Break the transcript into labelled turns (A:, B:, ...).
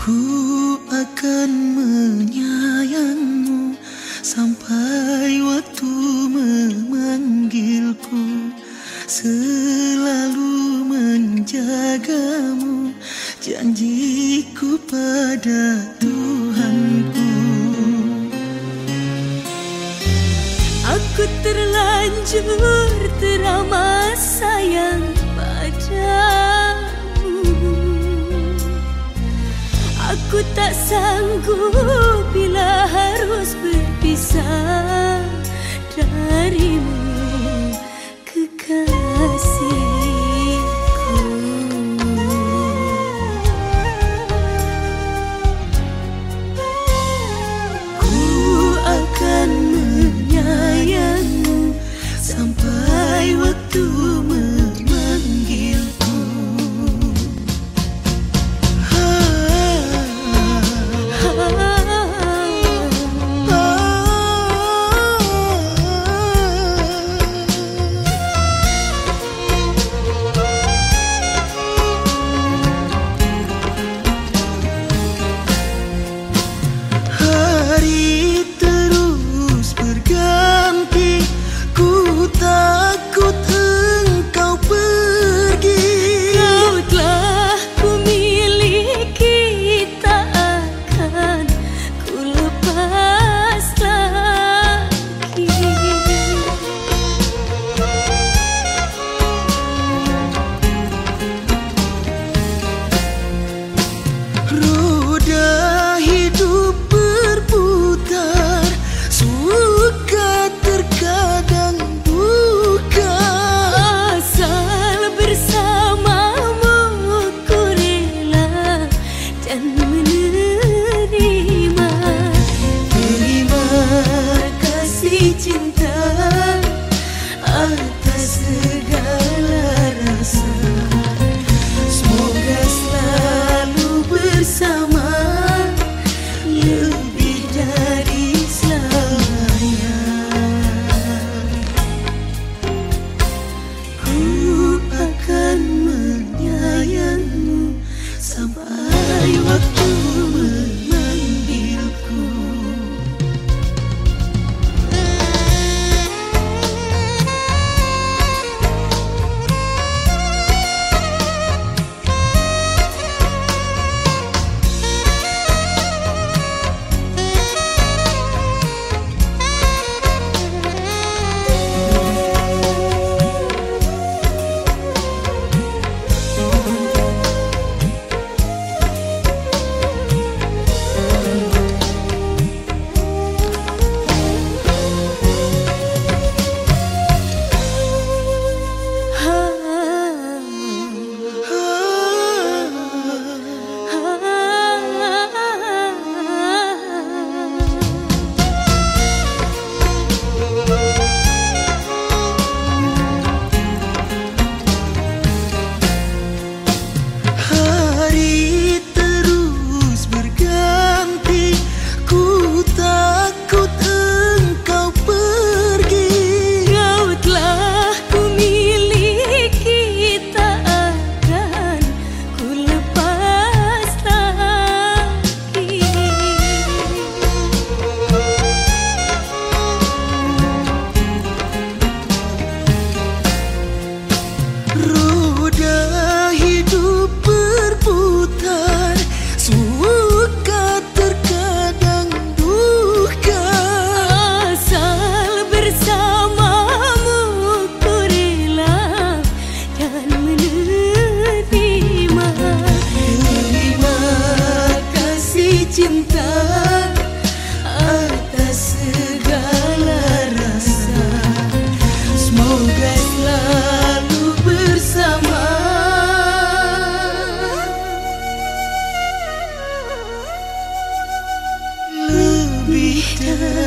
A: Ku akan menyayangmu Sampai waktu memanggilku. Selalu menjagamu Janjiku pada Tuhanku.
B: Aku terlanjur teramat sayang Aku tak sanggup bila harus berpisah darimu
A: dan menerima Terima kasih cinta atas segala you were to. together.